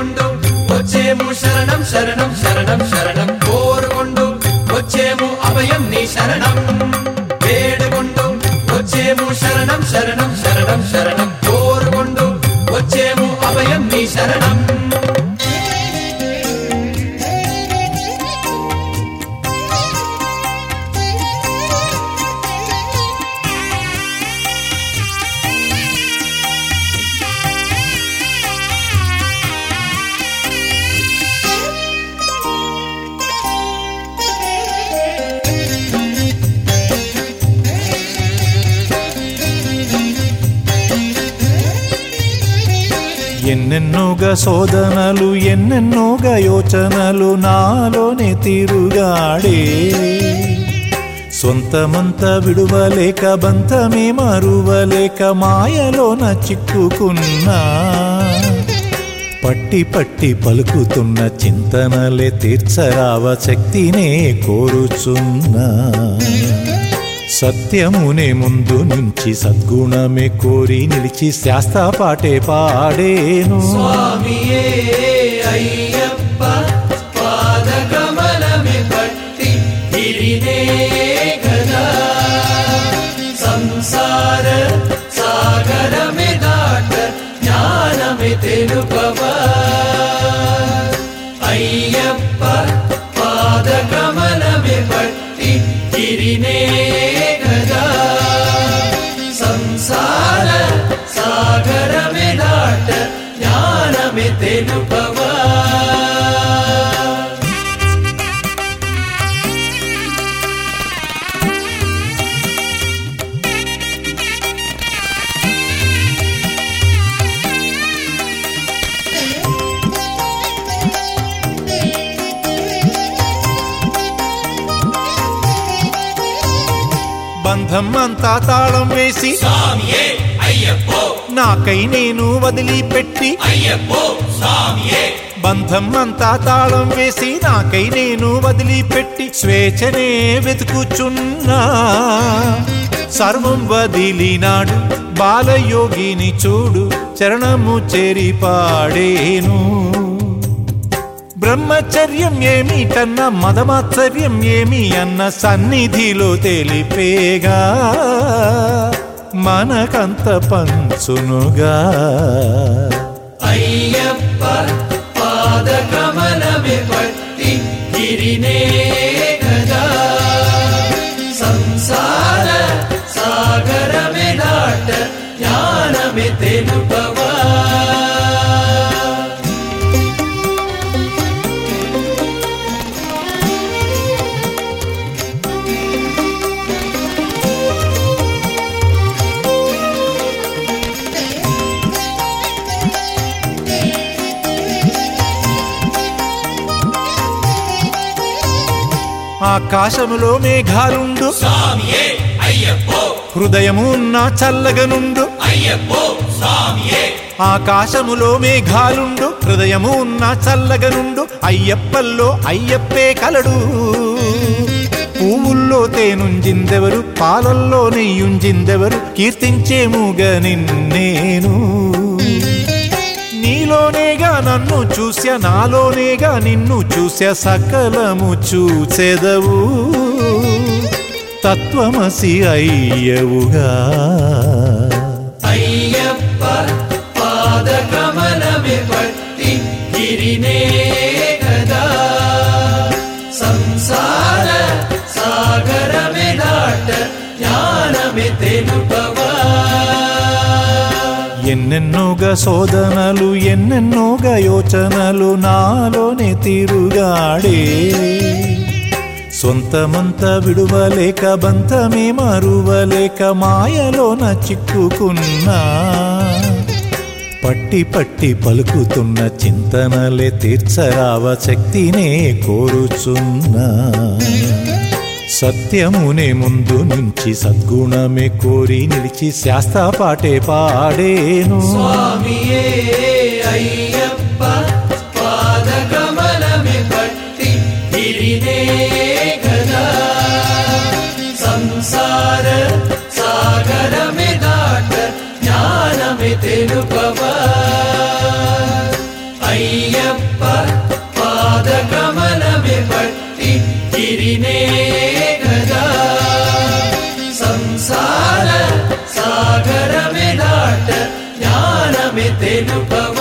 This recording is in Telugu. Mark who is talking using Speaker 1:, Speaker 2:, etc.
Speaker 1: వేడుకొండు వచ్చేము శరణం శరణం శరణం శరణం. కోరుకొండు వచ్చేము అభయం నీ శరణం. వేడుకొండు వచ్చేము శరణం శరణం శరణం శరణం. కోరుకొండు వచ్చేము అభయం నీ శరణం.
Speaker 2: ఎన్నెన్నోగా శోధనలు ఎన్నెన్నోగా యోచనలు నాలోనే తిరుగాడే. సొంతమంత విడువలేక బంతమే మరువలేక మాయలోన చిక్కుకున్నా. పట్టి పట్టి పలుకుతున్న చింతనలే తీర్చరావ శక్తినే కోరుచున్నా. సత్యమునే ముందు నుంచి సద్గుణమే కోరి నిలిచి శాస్త్ర పాటే పాడేను.
Speaker 1: అయ్యప్ప పాదకమలమే పట్టి గిరినే సంసార సాగరమే దాట జ్ఞానమే తెలుపవా. అయ్యప్ప పాదకమలమే పట్టి सागरमिदाट
Speaker 2: ज्ञानमितेपा అంతా తాళం వేసి నాకై నేను వదిలిపెట్టి
Speaker 1: అయ్యప్పో స్వామియే
Speaker 2: బంధం అంతా తాళం వేసి నాకై నేను వదిలిపెట్టి స్వేచ్ఛనే వెతుకుచున్నా. సర్వం వదిలినాడు బాలయోగిని చూడు చరణము చేరి పాడేను. బ్రహ్మచర్యం ఏమి కన్న మదమాత్సర్యం ఏమి అన్న సన్నిధిలో తెలిపేగా మనకంత పంచునుగా.
Speaker 1: అయ్యప్ప పాదకమలమే పట్టి గిరినే.
Speaker 2: ఆకాశములో మేఘాలుండు. హృదయము ఉన్న చల్లగనుండు. ఆకాశములో మేఘాలుండు. హృదయము ఉన్న చల్లగనుండు. అయ్యప్పల్లో అయ్యప్పే కలడు. పువ్వుల్లో తేనుంజిందెవరు? పాలల్లో నెయ్యుంజిందెవరు? కీర్తించేముగా నిన్నేను. నీలోనేగా నన్ను చూసా నాలోనేగా నిన్ను చూసా సకలము చూచెదవు. తత్వమసి అయ్యవుగా.
Speaker 1: అయ్య.
Speaker 2: ఎన్నెన్నోగా శోధనలు ఎన్నెన్నోగా యోచనలు నాలోనే తిరుగాడే. సొంతమంత విడువలేక బంతమే మరువలేక మాయలోన చిక్కుకున్నా. పట్టి పట్టి పలుకుతున్న చింతనలే తీర్చరావ శక్తినే కోరుచున్నా. సత్యమునే ముందు నుంచి సద్గుణమే కోరి నిలిచి శాస్త్ర పాటే పాడేను.
Speaker 1: స్వామియే అయ్యప్ప పాదకమలమే పట్టి గిరినే సంసార